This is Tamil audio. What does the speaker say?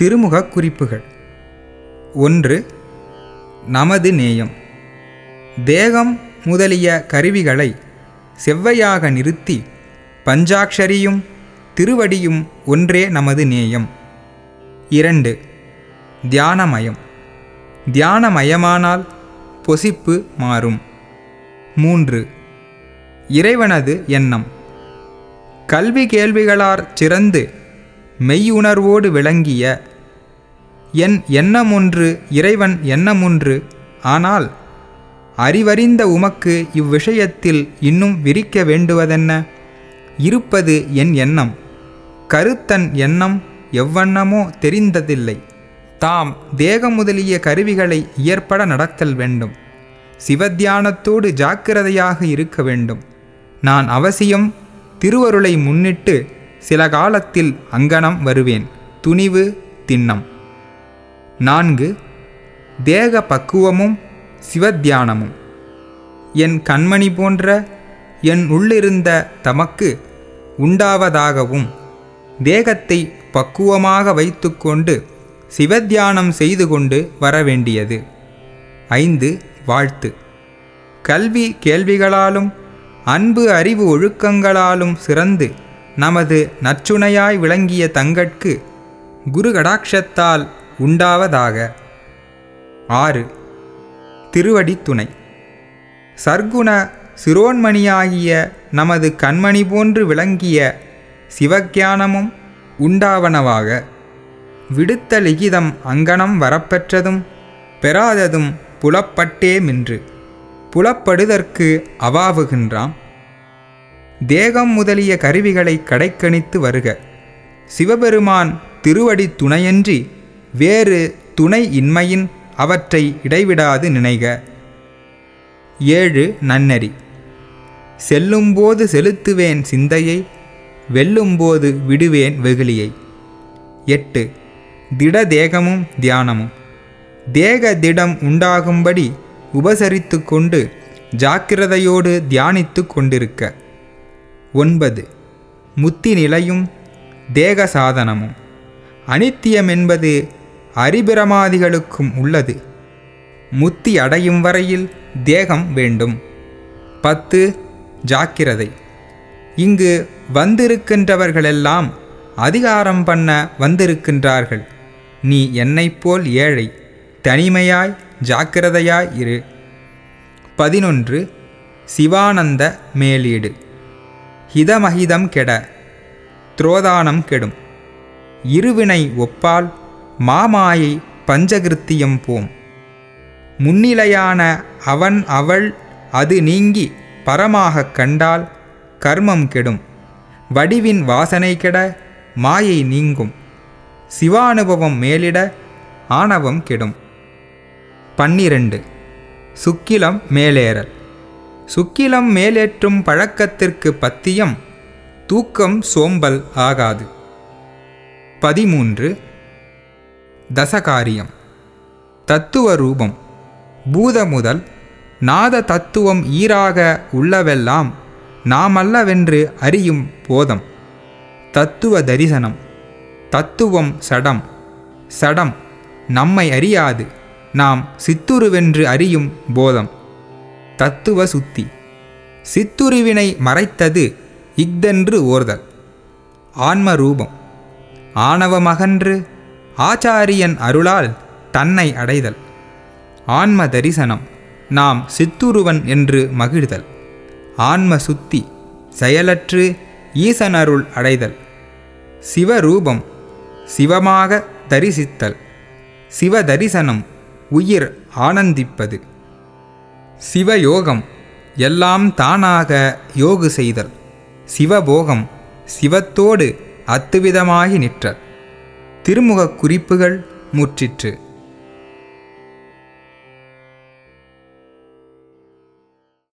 திருமுக குறிப்புகள் ஒன்று நமது நேயம். தேகம் முதலிய கருவிகளை செவ்வையாக நிறுத்தி பஞ்சாக்ஷரியும் திருவடியும் ஒன்றே நமது நேயம். இரண்டு தியானமயம். தியானமயமானால் பொசிப்பு மாறும். மூன்று இறைவனது எண்ணம். கல்வி கேள்விகளார் சிறந்து மெய்யுணர்வோடு விளங்கிய என் எண்ணமொன்று இறைவன் எண்ணமொன்று. ஆனால் அறிவறிந்த உமக்கு இவ்விஷயத்தில் இன்னும் விரிக்க வேண்டுவதென்ன? இருப்பது என் எண்ணம். கருத்தன் எண்ணம் எவ்வண்ணமோ தெரிந்ததில்லை. தாம் தேகம் முதலிய கருவிகளை இயற்பட நடத்தல் வேண்டும். சிவத்தியானத்தோடு ஜாக்கிரதையாக இருக்க வேண்டும். நான் அவசியம் திருவருளை முன்னிட்டு சில காலத்தில் அங்கனம் வருவேன். துணிவு திண்ணம். நான்கு தேக பக்குவமும் சிவத்தியானமும் என் கண்மணி போன்ற என் உள்ளிருந்த தமக்கு உண்டாவதாகவும் தேகத்தை பக்குவமாக வைத்துக்கொண்டு சிவத்தியானம் செய்து கொண்டு வரவேண்டியது. ஐந்து வாழ்த்து. கல்வி கேள்விகளாலும் அன்பு அறிவு ஒழுக்கங்களாலும் சிறந்து நமது நச்சுணையாய் விளங்கிய தங்கட்கு குரு கடாட்சத்தால் உண்டாவதாக. ஆறு. திருவடி துணை. சர்க்குண சிரோன்மணியாகிய நமது கண்மணி போன்று விளங்கிய சிவக்கியானமும் உண்டாவனவாக. விடுத்த லிகிதம் அங்கனம் வரப்பெற்றதும் பெறாததும் புலப்பட்டேமின்று புலப்படுதற்கு அவாவுகின்றாம். தேகம் முதலிய கருவிகளை கடைக்கணித்து வருக. சிவபெருமான் திருவடி துணையன்றி வேறு துணை இன்மையின் அவற்றை இடைவிடாது நினைக. ஏழு நன்னெறி. செல்லும்போது செலுத்துவேன் சிந்தையை வெல்லும்போது விடுவேன் வெகுளியை. எட்டு திட தேகமும் தியானமும். தேக திடம் உண்டாகும்படி உபசரித்து கொண்டு ஜாக்கிரதையோடு தியானித்து கொண்டிருக்க. ஒன்பது முத்தி நிலையும் தேக சாதனமும் அனித்தியம் என்பது அரிபிரமாதிகளுக்கும் உள்ளது. முத்தி அடையும் வரையில் தேகம் வேண்டும். பத்து ஜாக்கிரதை. இங்கு வந்திருக்கின்றவர்களெல்லாம் அதிகாரம் பண்ண வந்திருக்கின்றார்கள். நீ என்னைப் போல் ஏழை தனிமையாய் ஜாக்கிரதையாய் இரு. பதினொன்று சிவானந்த மேலீடு. ஹிதமஹிதம் கெட துரோதானம் கெடும். இருவினை ஒப்பால் மாமாயை பஞ்சகிருத்தியம் போம். முன்னிலையான அவன் அவள் அது நீங்கி பரமாகக் கண்டால் கர்மம் கெடும். வடிவின் வாசனை கெட மாயை நீங்கும். சிவானுபவம் மேலிட ஆணவம் கெடும். பன்னிரண்டு. சுக்கிலம் மேலேறல். சுக்கிலம் மேலேற்றும் பழக்கத்திற்கு பத்தியம் தூக்கம் சோம்பல் ஆகாது. பதிமூன்று. தசகாரியம். தத்துவ ரூபம் பூத முதல் நாத தத்துவம் ஈராக உள்ளவெல்லாம் நாமல்லவென்று அறியும் போதம். தத்துவ தரிசனம் தத்துவம் சடம். சடம் நம்மை அறியாது நாம் சித்துருவென்று அறியும் போதம். தத்துவ சுத்தி சித்துருவினை மறைத்தது இஃதென்று ஓர்தல். ஆன்ம ரூபம் ஆணவமகன்று ஆச்சாரியன் அருளால் தன்னை அடைதல். ஆன்ம தரிசனம் நாம் சித்துருவன் என்று மகிழ்தல். ஆன்ம சுத்தி செயலற்று ஈசனருள் அடைதல். சிவரூபம் சிவமாக தரிசித்தல். சிவ தரிசனம் உயிர் ஆனந்திப்பது. சிவயோகம் எல்லாம் தானாக யோகு செய்தல். சிவபோகம் சிவத்தோடு அத்துவிதமாகி நிற்றல். திருமுக குறிப்புகள் முற்றிற்று.